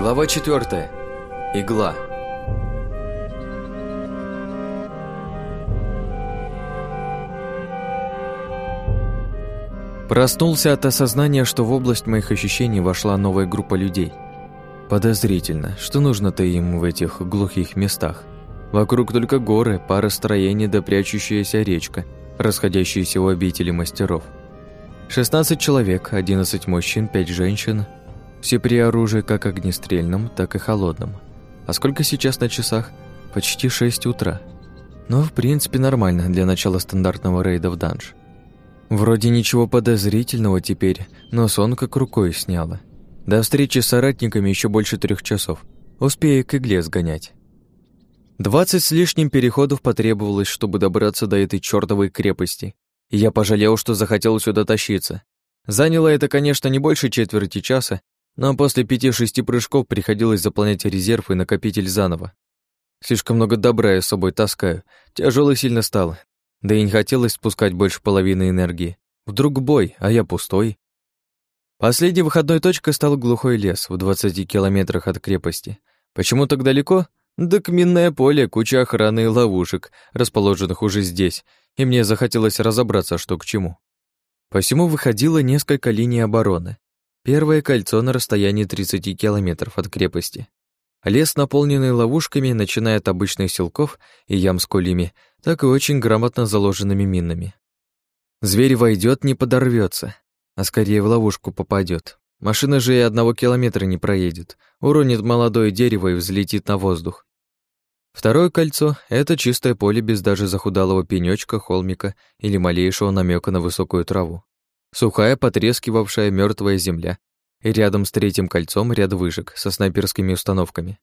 Глава 4. Игла. Проснулся от осознания, что в область моих ощущений вошла новая группа людей. Подозрительно, что нужно-то им в этих глухих местах. Вокруг только горы, пара строений да прячущаяся речка, расходящиеся у обители мастеров. 16 человек, 11 мужчин, 5 женщин – все при оружии как огнестрельном, так и холодном. А сколько сейчас на часах? Почти 6 утра. Но, в принципе, нормально для начала стандартного рейда в данж. Вроде ничего подозрительного теперь, но сон как рукой сняло. До встречи с соратниками еще больше трех часов. Успею к игле сгонять. Двадцать с лишним переходов потребовалось, чтобы добраться до этой чёртовой крепости. И я пожалел, что захотел сюда тащиться. Заняло это, конечно, не больше четверти часа, но после пяти-шести прыжков приходилось заполнять резерв и накопитель заново. Слишком много добра я с собой таскаю, тяжело сильно стало. Да и не хотелось спускать больше половины энергии. Вдруг бой, а я пустой. Последней выходной точкой стал глухой лес в 20 километрах от крепости. Почему так далеко? Да минное поле, куча охраны и ловушек, расположенных уже здесь, и мне захотелось разобраться, что к чему. Посему выходило несколько линий обороны, Первое кольцо на расстоянии 30 километров от крепости. Лес, наполненный ловушками, начиная от обычных селков и ям с кулями, так и очень грамотно заложенными минами. Зверь войдет, не подорвется, а скорее в ловушку попадет. Машина же и одного километра не проедет, уронит молодое дерево и взлетит на воздух. Второе кольцо — это чистое поле без даже захудалого пенечка, холмика или малейшего намека на высокую траву. Сухая, потрескивавшая мертвая земля. И рядом с третьим кольцом ряд вышек со снайперскими установками.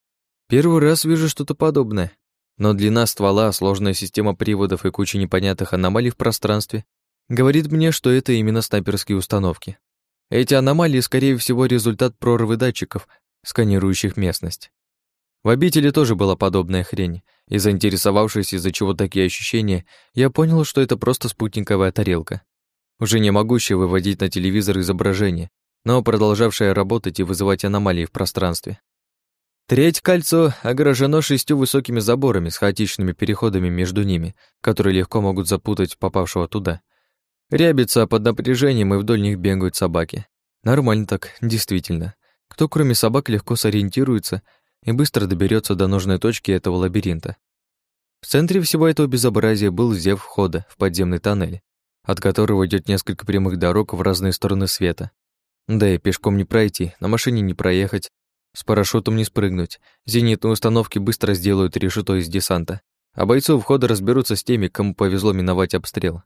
Первый раз вижу что-то подобное. Но длина ствола, сложная система приводов и куча непонятных аномалий в пространстве говорит мне, что это именно снайперские установки. Эти аномалии, скорее всего, результат прорывы датчиков, сканирующих местность. В обители тоже была подобная хрень, и заинтересовавшись, из-за чего такие ощущения, я понял, что это просто спутниковая тарелка уже не могущая выводить на телевизор изображение, но продолжавшая работать и вызывать аномалии в пространстве. Треть кольцо огорожено шестью высокими заборами с хаотичными переходами между ними, которые легко могут запутать попавшего туда. Рябится под напряжением, и вдоль них бегают собаки. Нормально так, действительно. Кто, кроме собак, легко сориентируется и быстро доберется до нужной точки этого лабиринта. В центре всего этого безобразия был зев входа в подземный тоннель, от которого идет несколько прямых дорог в разные стороны света. Да и пешком не пройти, на машине не проехать, с парашютом не спрыгнуть. Зенитные установки быстро сделают решето из десанта, а бойцы у входа разберутся с теми, кому повезло миновать обстрел.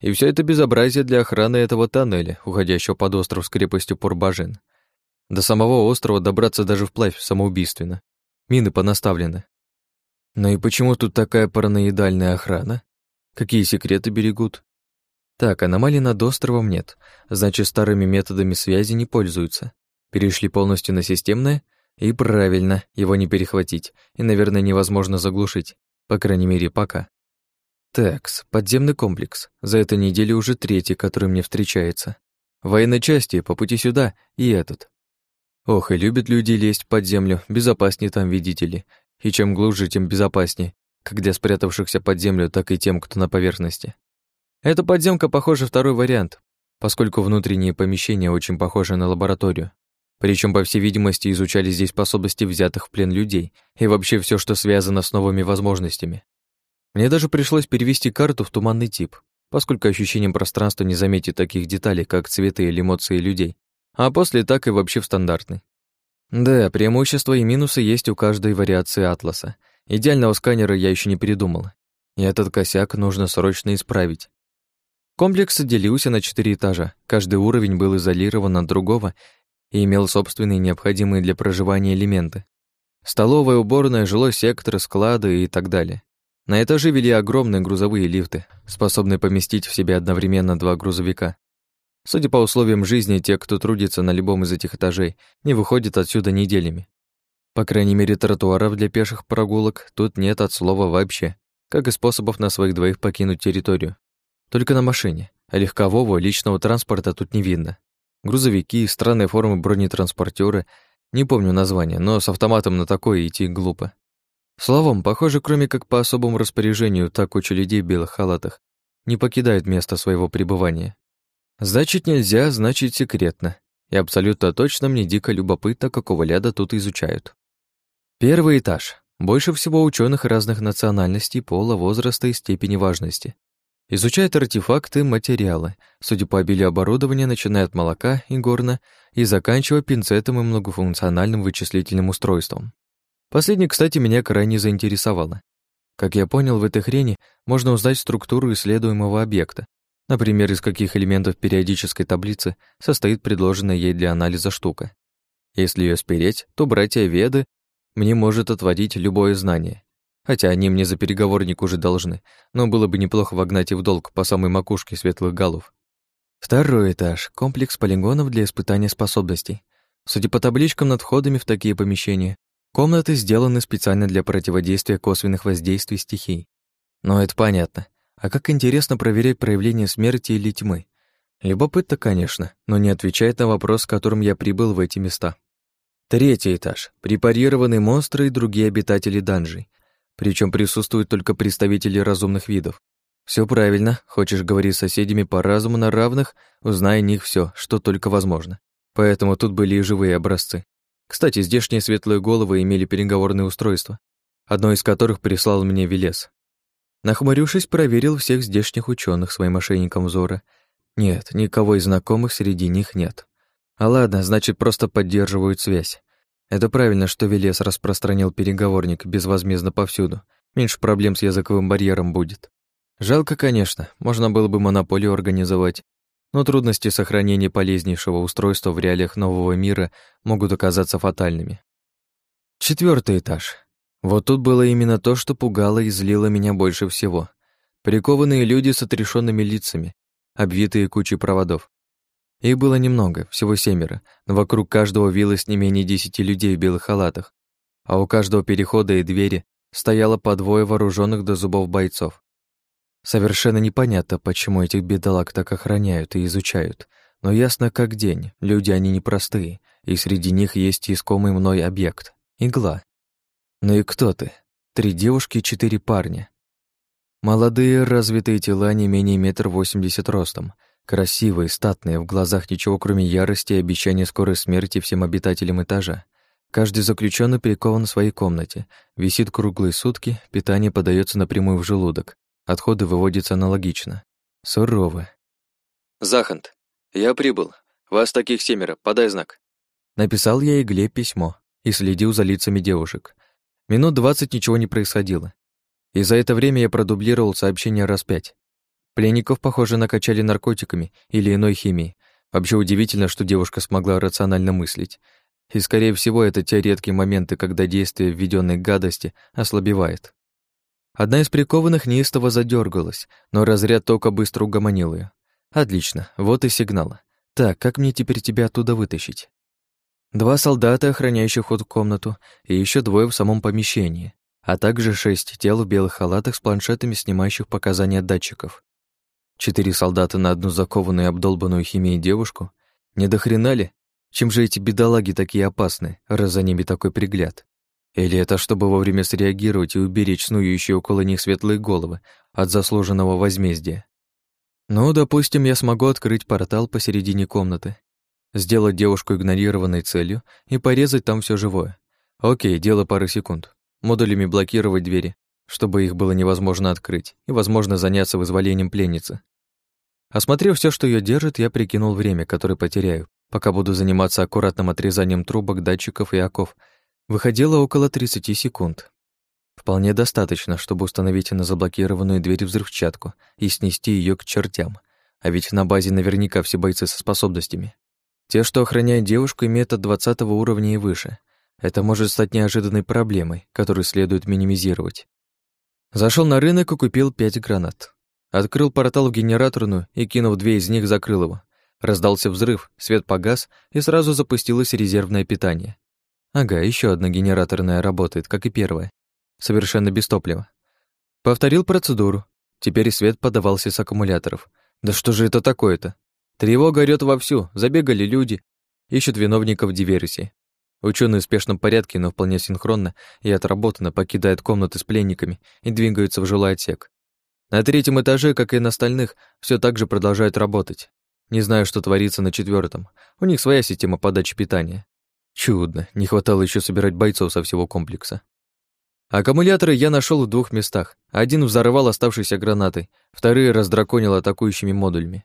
И все это безобразие для охраны этого тоннеля, уходящего под остров с крепостью Порбажин. До самого острова добраться даже вплавь самоубийственно. Мины понаставлены. Ну и почему тут такая параноидальная охрана? Какие секреты берегут? Так, аномалий над островом нет, значит, старыми методами связи не пользуются. Перешли полностью на системное, и правильно, его не перехватить, и, наверное, невозможно заглушить, по крайней мере, пока. Такс, подземный комплекс. За эту неделю уже третий, который мне встречается. Военной части, по пути сюда, и этот. Ох, и любят люди лезть под землю, безопаснее там, видите ли. И чем глубже, тем безопаснее, как для спрятавшихся под землю, так и тем, кто на поверхности. Эта подземка, похоже, второй вариант, поскольку внутренние помещения очень похожи на лабораторию. Причем, по всей видимости, изучали здесь способности взятых в плен людей и вообще все, что связано с новыми возможностями. Мне даже пришлось перевести карту в туманный тип, поскольку ощущением пространства не заметить таких деталей, как цветы или эмоции людей, а после так и вообще в стандартный. Да, преимущества и минусы есть у каждой вариации атласа. Идеального сканера я еще не придумал. И этот косяк нужно срочно исправить. Комплекс делился на четыре этажа. Каждый уровень был изолирован от другого и имел собственные необходимые для проживания элементы. Столовая, уборная, жилой сектор, склады и так далее. На этаже вели огромные грузовые лифты, способные поместить в себе одновременно два грузовика. Судя по условиям жизни, те, кто трудится на любом из этих этажей, не выходят отсюда неделями. По крайней мере, тротуаров для пеших прогулок тут нет от слова вообще, как и способов на своих двоих покинуть территорию. Только на машине, а легкового личного транспорта тут не видно. Грузовики, странные формы бронетранспортёры, Не помню название, но с автоматом на такое идти глупо. Словом, похоже, кроме как по особому распоряжению, так куча людей в белых халатах не покидает место своего пребывания. Значит, нельзя, значит, секретно. И абсолютно точно мне дико любопытно, какого ляда тут изучают. Первый этаж. Больше всего ученых разных национальностей, пола, возраста и степени важности. Изучают артефакты, материалы, судя по обилию оборудования, начиная от молока и горна и заканчивая пинцетом и многофункциональным вычислительным устройством. Последнее, кстати, меня крайне заинтересовало. Как я понял, в этой хрени можно узнать структуру исследуемого объекта, например, из каких элементов периодической таблицы состоит предложенная ей для анализа штука. Если ее спереть, то братья Веды мне может отводить любое знание. Хотя они мне за переговорник уже должны, но было бы неплохо вогнать и в долг по самой макушке светлых голов. Второй этаж — комплекс полигонов для испытания способностей. Судя по табличкам над входами в такие помещения, комнаты сделаны специально для противодействия косвенных воздействий стихий. Но это понятно. А как интересно проверять проявление смерти или тьмы? Любопытно, конечно, но не отвечает на вопрос, с которым я прибыл в эти места. Третий этаж. Препарированные монстры и другие обитатели данжей. Причем присутствуют только представители разумных видов. Все правильно, хочешь говорить с соседями по разуму на равных, узнай о них все, что только возможно. Поэтому тут были и живые образцы. Кстати, здешние светлые головы имели переговорные устройства, одно из которых прислал мне Велес. Нахмурившись, проверил всех здешних ученых своим мошенником взора. Нет, никого из знакомых среди них нет. А ладно, значит, просто поддерживают связь. Это правильно, что Велес распространил переговорник безвозмездно повсюду. Меньше проблем с языковым барьером будет. Жалко, конечно, можно было бы монополию организовать, но трудности сохранения полезнейшего устройства в реалиях нового мира могут оказаться фатальными. Четвертый этаж. Вот тут было именно то, что пугало и злило меня больше всего. Прикованные люди с отрешенными лицами, обвитые кучей проводов. Их было немного, всего семеро, но вокруг каждого вилось не менее десяти людей в белых халатах, а у каждого перехода и двери стояло по двое вооруженных до зубов бойцов. Совершенно непонятно, почему этих бедолаг так охраняют и изучают, но ясно как день, люди они непростые, и среди них есть искомый мной объект — игла. Ну и кто ты? Три девушки и четыре парня. Молодые, развитые тела не менее метр восемьдесят ростом — Красивые, статные, в глазах ничего, кроме ярости и обещания скорой смерти всем обитателям этажа. Каждый заключенный прикован в своей комнате, висит круглые сутки, питание подается напрямую в желудок, отходы выводятся аналогично. Суровы. «Захант, я прибыл. Вас таких семеро, подай знак». Написал я Игле письмо и следил за лицами девушек. Минут двадцать ничего не происходило. И за это время я продублировал сообщение раз пять. Пленников, похоже, накачали наркотиками или иной химией. Вообще удивительно, что девушка смогла рационально мыслить. И, скорее всего, это те редкие моменты, когда действие введенной гадости ослабевает. Одна из прикованных неистово задергалась, но разряд тока быстро угомонил ее. Отлично, вот и сигнал. Так, как мне теперь тебя оттуда вытащить? Два солдата, охраняющих ход в комнату, и еще двое в самом помещении, а также шесть тел в белых халатах с планшетами, снимающих показания датчиков. Четыре солдата на одну закованную и обдолбанную химией девушку? Не до хрена ли? Чем же эти бедолаги такие опасны, раз за ними такой пригляд? Или это чтобы вовремя среагировать и уберечь снующие около них светлые головы от заслуженного возмездия? Ну, допустим, я смогу открыть портал посередине комнаты, сделать девушку игнорированной целью и порезать там все живое. Окей, дело пары секунд. Модулями блокировать двери, чтобы их было невозможно открыть, и, возможно, заняться вызволением пленницы. Осмотрев все, что ее держит, я прикинул время, которое потеряю, пока буду заниматься аккуратным отрезанием трубок, датчиков и оков. Выходило около 30 секунд. Вполне достаточно, чтобы установить на заблокированную дверь взрывчатку и снести ее к чертям. А ведь на базе наверняка все бойцы со способностями. Те, что охраняют девушку, имеют от 20 уровня и выше. Это может стать неожиданной проблемой, которую следует минимизировать. Зашел на рынок и купил пять гранат. Открыл портал в генераторную и, кинув две из них, закрыл его. Раздался взрыв, свет погас, и сразу запустилось резервное питание. Ага, еще одна генераторная работает, как и первая. Совершенно без топлива. Повторил процедуру. Теперь свет подавался с аккумуляторов. Да что же это такое-то? Тревога орёт вовсю, забегали люди, ищут виновников диверсии. Ученые в спешном порядке, но вполне синхронно и отработанно покидают комнаты с пленниками и двигаются в жилой отсек. На третьем этаже, как и на остальных, все так же продолжают работать. Не знаю, что творится на четвертом. У них своя система подачи питания. Чудно, не хватало еще собирать бойцов со всего комплекса. Аккумуляторы я нашел в двух местах. Один взорвал оставшейся гранатой, вторые раздраконил атакующими модулями.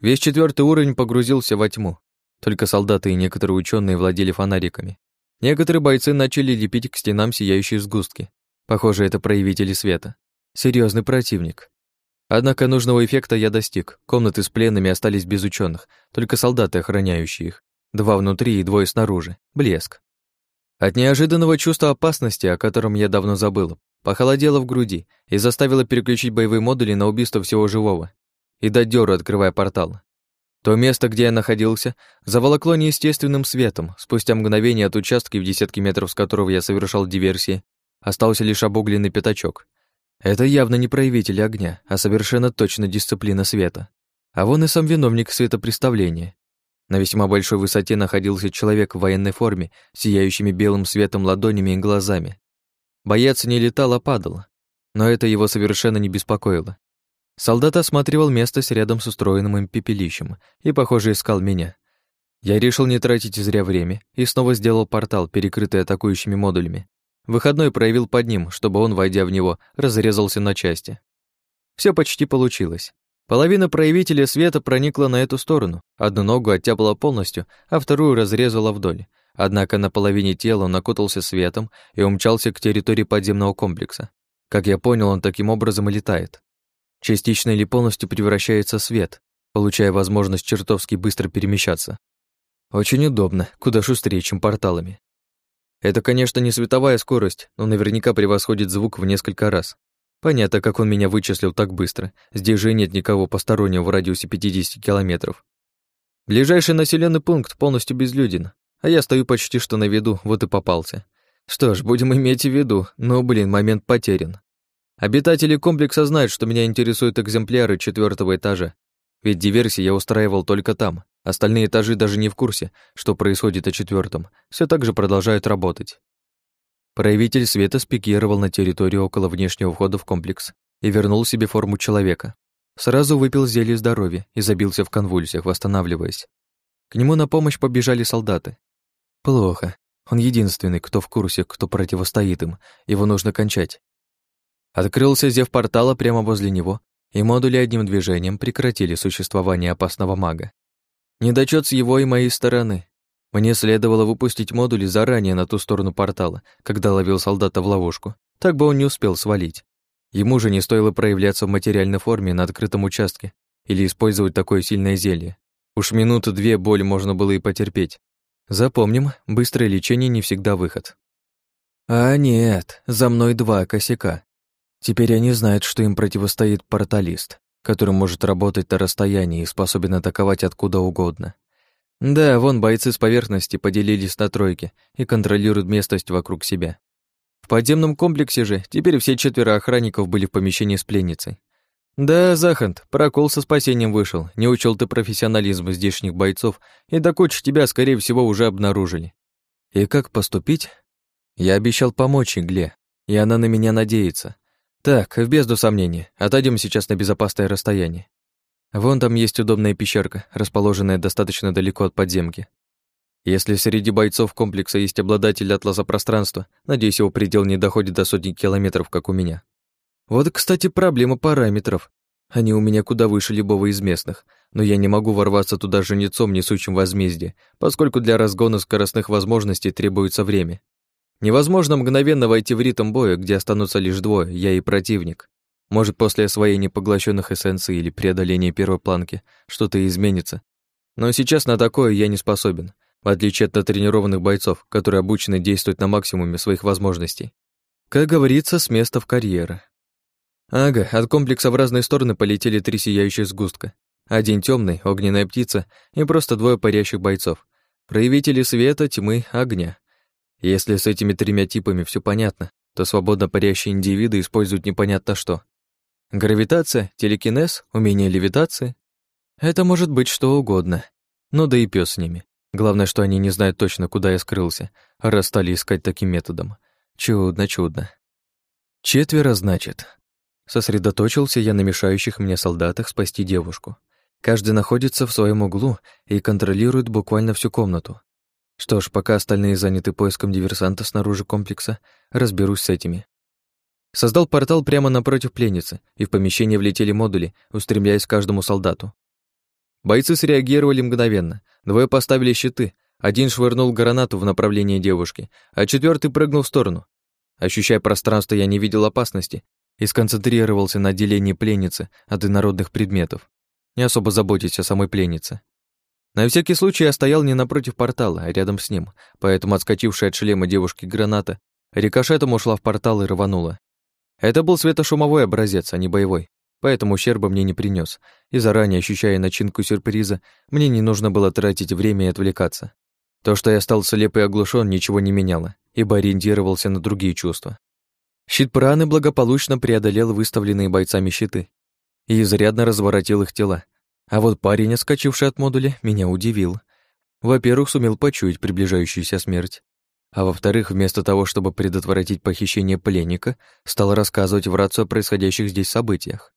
Весь четвертый уровень погрузился во тьму. Только солдаты и некоторые ученые владели фонариками. Некоторые бойцы начали лепить к стенам сияющие сгустки. Похоже, это проявители света. Серьезный противник. Однако нужного эффекта я достиг. Комнаты с пленными остались без ученых, только солдаты, охраняющие их. Два внутри и двое снаружи. Блеск. От неожиданного чувства опасности, о котором я давно забыл, похолодело в груди и заставило переключить боевые модули на убийство всего живого и дать дёру, открывая портал. То место, где я находился, заволокло неестественным светом. Спустя мгновение от участка, в десятки метров с которого я совершал диверсии, остался лишь обугленный пятачок. Это явно не проявитель огня, а совершенно точно дисциплина света. А вон и сам виновник светопреставления. На весьма большой высоте находился человек в военной форме, сияющими белым светом ладонями и глазами. Боец не летал, а падал. Но это его совершенно не беспокоило. Солдат осматривал место с рядом с устроенным им пепелищем и, похоже, искал меня. Я решил не тратить зря время и снова сделал портал, перекрытый атакующими модулями. Выходной проявил под ним, чтобы он, войдя в него, разрезался на части. Все почти получилось. Половина проявителя света проникла на эту сторону, одну ногу оттяпала полностью, а вторую разрезала вдоль. Однако на половине тела он окутался светом и умчался к территории подземного комплекса. Как я понял, он таким образом и летает. Частично или полностью превращается в свет, получая возможность чертовски быстро перемещаться. Очень удобно, куда шустрее, чем порталами. Это, конечно, не световая скорость, но наверняка превосходит звук в несколько раз. Понятно, как он меня вычислил так быстро. Здесь же нет никого постороннего в радиусе 50 километров. Ближайший населенный пункт полностью безлюден, а я стою почти что на виду, вот и попался. Что ж, будем иметь в виду, но, блин, момент потерян. Обитатели комплекса знают, что меня интересуют экземпляры четвертого этажа, ведь диверсии я устраивал только там. Остальные этажи даже не в курсе, что происходит о четвертом. Все так же продолжают работать. Проявитель света спикировал на территорию около внешнего входа в комплекс и вернул себе форму человека. Сразу выпил зелье здоровья и забился в конвульсиях, восстанавливаясь. К нему на помощь побежали солдаты. Плохо. Он единственный, кто в курсе, кто противостоит им. Его нужно кончать. Открылся зев портала прямо возле него, и модули одним движением прекратили существование опасного мага. Недочет с его и моей стороны, мне следовало выпустить модули заранее на ту сторону портала, когда ловил солдата в ловушку. Так бы он не успел свалить. Ему же не стоило проявляться в материальной форме на открытом участке или использовать такое сильное зелье. Уж минуту-две боль можно было и потерпеть. Запомним, быстрое лечение не всегда выход. А нет, за мной два косяка. Теперь они знают, что им противостоит порталист, который может работать на расстоянии и способен атаковать откуда угодно. Да, вон бойцы с поверхности поделились на тройки и контролируют местность вокруг себя. В подземном комплексе же теперь все четверо охранников были в помещении с пленницей. Да, Захант, прокол со спасением вышел, не учел ты профессионализм здешних бойцов, и до кучи тебя, скорее всего, уже обнаружили. И как поступить? Я обещал помочь Игле, и она на меня надеется. Так, в бездну сомнений, отойдем сейчас на безопасное расстояние. Вон там есть удобная пещерка, расположенная достаточно далеко от подземки. Если среди бойцов комплекса есть обладатель атласа пространства, надеюсь, его предел не доходит до сотни километров, как у меня. Вот, кстати, проблема параметров. Они у меня куда выше любого из местных, но я не могу ворваться туда жнецом, несущим возмездие, поскольку для разгона скоростных возможностей требуется время. Невозможно мгновенно войти в ритм боя, где останутся лишь двое, я и противник. Может, после освоения поглощенных эссенций или преодоления первой планки что-то изменится. Но сейчас на такое я не способен, в отличие от натренированных бойцов, которые обучены действовать на максимуме своих возможностей. Как говорится, с места в карьеры. Ага, от комплекса в разные стороны полетели три сияющих сгустка. Один темный, огненная птица и просто двое парящих бойцов. Проявители света, тьмы, огня. Если с этими тремя типами все понятно, то свободно парящие индивиды используют непонятно что. Гравитация, телекинез, умение левитации — это может быть что угодно. Ну да и пес с ними. Главное, что они не знают точно, куда я скрылся, раз стали искать таким методом. Чудно, чудно. Четверо, значит. Сосредоточился я на мешающих мне солдатах спасти девушку. Каждый находится в своем углу и контролирует буквально всю комнату. Что ж, пока остальные заняты поиском диверсанта снаружи комплекса, разберусь с этими. Создал портал прямо напротив пленницы, и в помещение влетели модули, устремляясь к каждому солдату. Бойцы среагировали мгновенно. Двое поставили щиты. Один швырнул гранату в направлении девушки, а четвертый прыгнул в сторону. Ощущая пространство, я не видел опасности и сконцентрировался на отделении пленницы от инородных предметов, не особо заботясь о самой пленнице. На всякий случай я стоял не напротив портала, а рядом с ним, поэтому отскочившая от шлема девушки граната рикошетом ушла в портал и рванула. Это был светошумовой образец, а не боевой, поэтому ущерба мне не принес, и заранее ощущая начинку сюрприза, мне не нужно было тратить время и отвлекаться. То, что я стал слеп и оглушен, ничего не меняло, ибо ориентировался на другие чувства. Щит праны благополучно преодолел выставленные бойцами щиты и изрядно разворотил их тела, а вот парень, отскочивший от модуля, меня удивил. Во-первых, сумел почуять приближающуюся смерть. А во-вторых, вместо того, чтобы предотвратить похищение пленника, стал рассказывать в рацию о происходящих здесь событиях.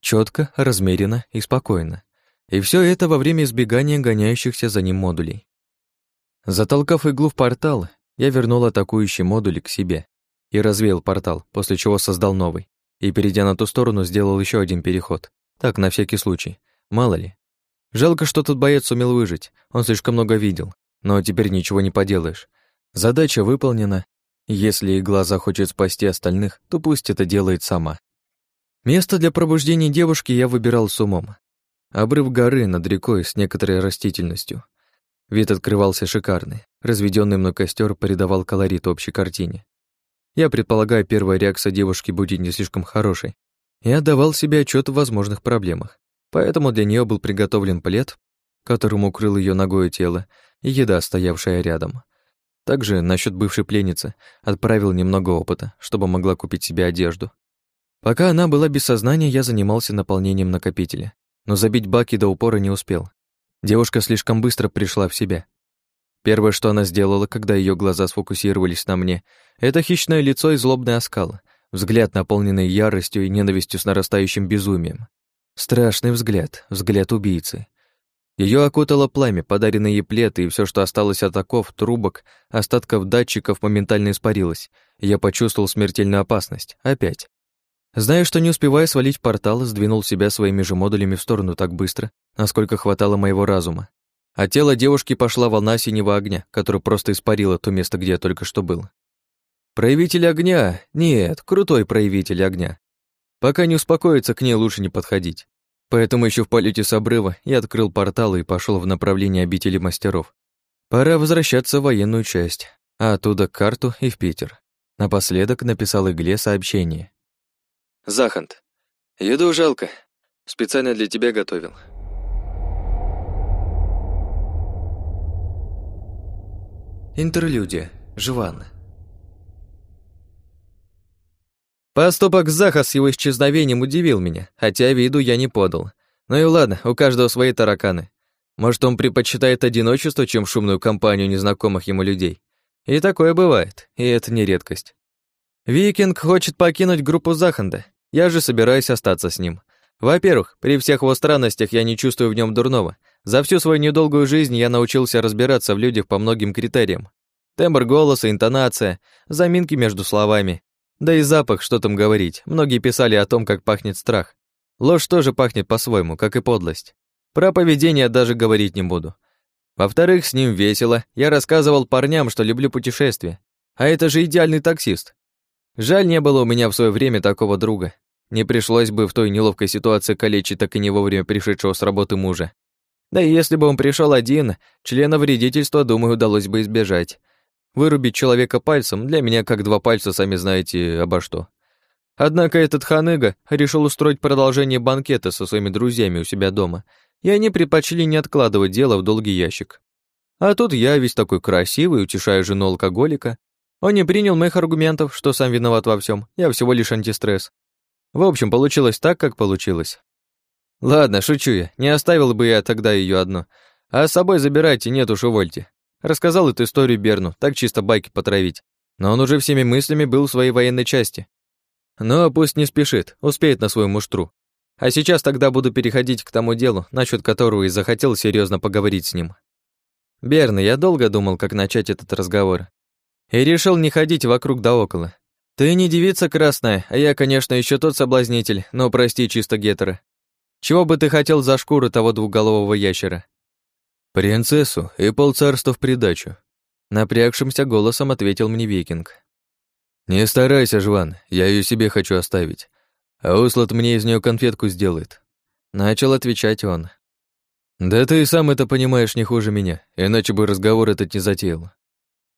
Четко, размеренно и спокойно. И все это во время избегания гоняющихся за ним модулей. Затолкав иглу в портал, я вернул атакующий модуль к себе и развеял портал, после чего создал новый, и, перейдя на ту сторону, сделал еще один переход. Так, на всякий случай, Мало ли. Жалко, что тот боец сумел выжить. Он слишком много видел. Но теперь ничего не поделаешь. Задача выполнена. Если игла захочет спасти остальных, то пусть это делает сама. Место для пробуждения девушки я выбирал с умом. Обрыв горы над рекой с некоторой растительностью. Вид открывался шикарный. Разведенный мной костер придавал колорит общей картине. Я предполагаю, первая реакция девушки будет не слишком хорошей. Я давал себе отчет в возможных проблемах. Поэтому для нее был приготовлен плед, которым укрыл ее ногое тело, и еда, стоявшая рядом. Также насчет бывшей пленницы отправил немного опыта, чтобы могла купить себе одежду. Пока она была без сознания, я занимался наполнением накопителя, но забить баки до упора не успел. Девушка слишком быстро пришла в себя. Первое, что она сделала, когда ее глаза сфокусировались на мне, это хищное лицо и злобный оскал, взгляд, наполненный яростью и ненавистью с нарастающим безумием. Страшный взгляд, взгляд убийцы. Ее окутало пламя, подаренное ей плед, и все, что осталось от оков, трубок, остатков датчиков моментально испарилось. Я почувствовал смертельную опасность. Опять. Зная, что не успевая свалить портал, сдвинул себя своими же модулями в сторону так быстро, насколько хватало моего разума. От тела девушки пошла волна синего огня, которая просто испарила то место, где я только что был. Проявитель огня? Нет, крутой проявитель огня. Пока не успокоится, к ней лучше не подходить. Поэтому еще в полете с обрыва я открыл портал и пошел в направлении обители мастеров. Пора возвращаться в военную часть, а оттуда к карту и в Питер. Напоследок написал Игле сообщение. «Захант, еду жалко. Специально для тебя готовил». Интерлюдия. Жван. Поступок Заха с его исчезновением удивил меня, хотя виду я не подал. Ну и ладно, у каждого свои тараканы. Может, он предпочитает одиночество, чем шумную компанию незнакомых ему людей. И такое бывает, и это не редкость. Викинг хочет покинуть группу Заханда. Я же собираюсь остаться с ним. Во-первых, при всех его странностях я не чувствую в нем дурного. За всю свою недолгую жизнь я научился разбираться в людях по многим критериям. Тембр голоса, интонация, заминки между словами, да и запах, что там говорить. Многие писали о том, как пахнет страх. Ложь тоже пахнет по-своему, как и подлость. Про поведение даже говорить не буду. Во-вторых, с ним весело. Я рассказывал парням, что люблю путешествия. А это же идеальный таксист. Жаль, не было у меня в свое время такого друга. Не пришлось бы в той неловкой ситуации калечить так и не вовремя пришедшего с работы мужа. Да и если бы он пришел один, члена вредительства, думаю, удалось бы избежать. Вырубить человека пальцем для меня как два пальца, сами знаете, обо что. Однако этот ханыга решил устроить продолжение банкета со своими друзьями у себя дома, и они предпочли не откладывать дело в долгий ящик. А тут я, весь такой красивый, утешаю жену алкоголика. Он не принял моих аргументов, что сам виноват во всем. я всего лишь антистресс. В общем, получилось так, как получилось. Ладно, шучу я, не оставил бы я тогда ее одну. А с собой забирайте, нет уж, увольте. Рассказал эту историю Берну, так чисто байки потравить. Но он уже всеми мыслями был в своей военной части. Но пусть не спешит, успеет на свою муштру. А сейчас тогда буду переходить к тому делу, насчет которого и захотел серьезно поговорить с ним. Берн, я долго думал, как начать этот разговор. И решил не ходить вокруг да около. Ты не девица красная, а я, конечно, еще тот соблазнитель, но, прости, чисто гетеро. Чего бы ты хотел за шкуру того двухголового ящера? Принцессу и полцарства в придачу. Напрягшимся голосом ответил мне викинг. «Не старайся, Жван, я ее себе хочу оставить. А Услад мне из нее конфетку сделает». Начал отвечать он. «Да ты и сам это понимаешь не хуже меня, иначе бы разговор этот не затеял».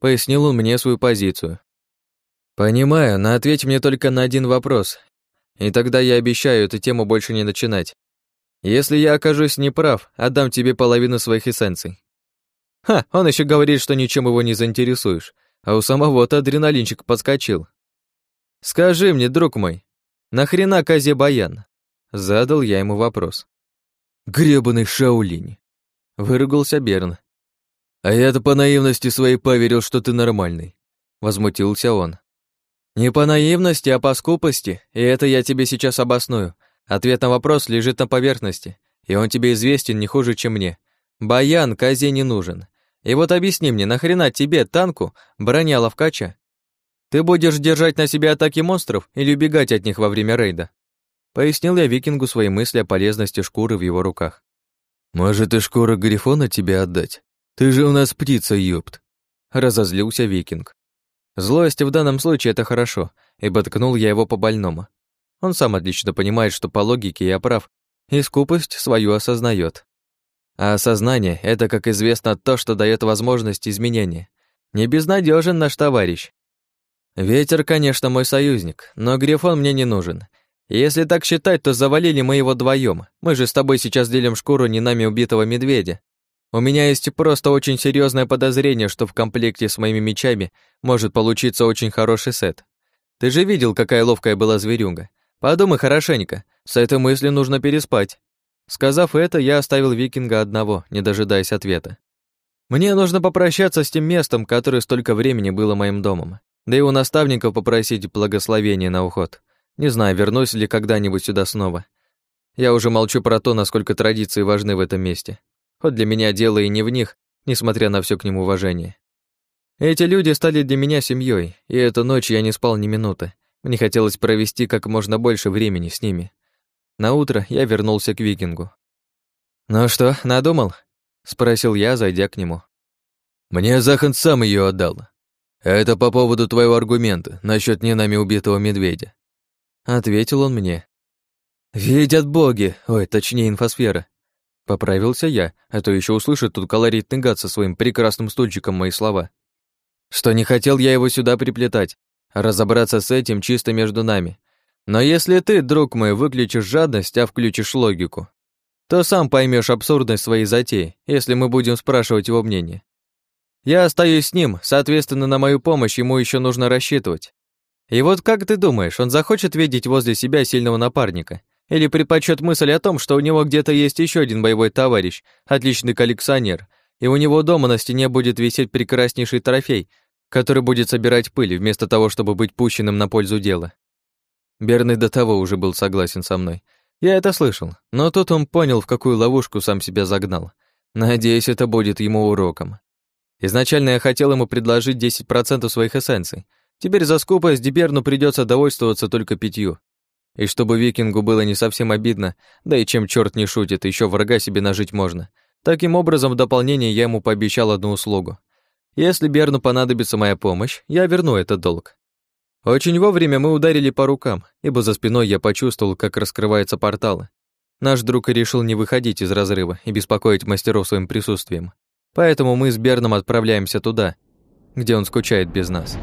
Пояснил он мне свою позицию. «Понимаю, но ответь мне только на один вопрос, и тогда я обещаю эту тему больше не начинать. Если я окажусь неправ, отдам тебе половину своих эссенций». Ха, он еще говорит, что ничем его не заинтересуешь, а у самого-то адреналинчик подскочил. «Скажи мне, друг мой, нахрена Казе Баян?» Задал я ему вопрос. «Гребаный Шаулинь!» Выругался Берн. «А я-то по наивности своей поверил, что ты нормальный», Возмутился он. «Не по наивности, а по скупости, и это я тебе сейчас обосную. Ответ на вопрос лежит на поверхности, и он тебе известен не хуже, чем мне. Баян Казе не нужен. И вот объясни мне, нахрена тебе, танку, броня ловкача? Ты будешь держать на себе атаки монстров или убегать от них во время рейда? Пояснил я викингу свои мысли о полезности шкуры в его руках. Может, и шкура грифона тебе отдать? Ты же у нас птица, ёпт. Разозлился викинг. Злость в данном случае это хорошо, ибо ткнул я его по больному. Он сам отлично понимает, что по логике я прав, и скупость свою осознает. А осознание — это, как известно, то, что дает возможность изменения. Не безнадежен наш товарищ. Ветер, конечно, мой союзник, но Грифон мне не нужен. Если так считать, то завалили мы его вдвоем. Мы же с тобой сейчас делим шкуру не нами убитого медведя. У меня есть просто очень серьезное подозрение, что в комплекте с моими мечами может получиться очень хороший сет. Ты же видел, какая ловкая была зверюга. Подумай хорошенько, с этой мыслью нужно переспать. Сказав это, я оставил викинга одного, не дожидаясь ответа. Мне нужно попрощаться с тем местом, которое столько времени было моим домом. Да и у наставников попросить благословения на уход. Не знаю, вернусь ли когда-нибудь сюда снова. Я уже молчу про то, насколько традиции важны в этом месте. Хоть для меня дело и не в них, несмотря на все к ним уважение. Эти люди стали для меня семьей, и эту ночь я не спал ни минуты. Мне хотелось провести как можно больше времени с ними. На утро я вернулся к викингу. «Ну что, надумал?» — спросил я, зайдя к нему. «Мне Захан сам ее отдал. Это по поводу твоего аргумента насчет не нами убитого медведя». Ответил он мне. «Видят боги, ой, точнее инфосфера». Поправился я, а то еще услышит тут колоритный гад со своим прекрасным стульчиком мои слова. Что не хотел я его сюда приплетать, разобраться с этим чисто между нами, но если ты, друг мой, выключишь жадность, а включишь логику, то сам поймешь абсурдность своей затеи, если мы будем спрашивать его мнение. Я остаюсь с ним, соответственно, на мою помощь ему еще нужно рассчитывать. И вот как ты думаешь, он захочет видеть возле себя сильного напарника? Или предпочет мысль о том, что у него где-то есть еще один боевой товарищ, отличный коллекционер, и у него дома на стене будет висеть прекраснейший трофей, который будет собирать пыль, вместо того, чтобы быть пущенным на пользу дела? Берный до того уже был согласен со мной. Я это слышал, но тут он понял, в какую ловушку сам себя загнал. Надеюсь, это будет ему уроком. Изначально я хотел ему предложить 10% своих эссенций. Теперь за скупость Диберну придется довольствоваться только пятью. И чтобы викингу было не совсем обидно, да и чем черт не шутит, еще врага себе нажить можно. Таким образом, в дополнение я ему пообещал одну услугу. Если Берну понадобится моя помощь, я верну этот долг. Очень вовремя мы ударили по рукам, ибо за спиной я почувствовал, как раскрывается портал. Наш друг решил не выходить из разрыва и беспокоить мастеров своим присутствием. Поэтому мы с Берном отправляемся туда, где он скучает без нас.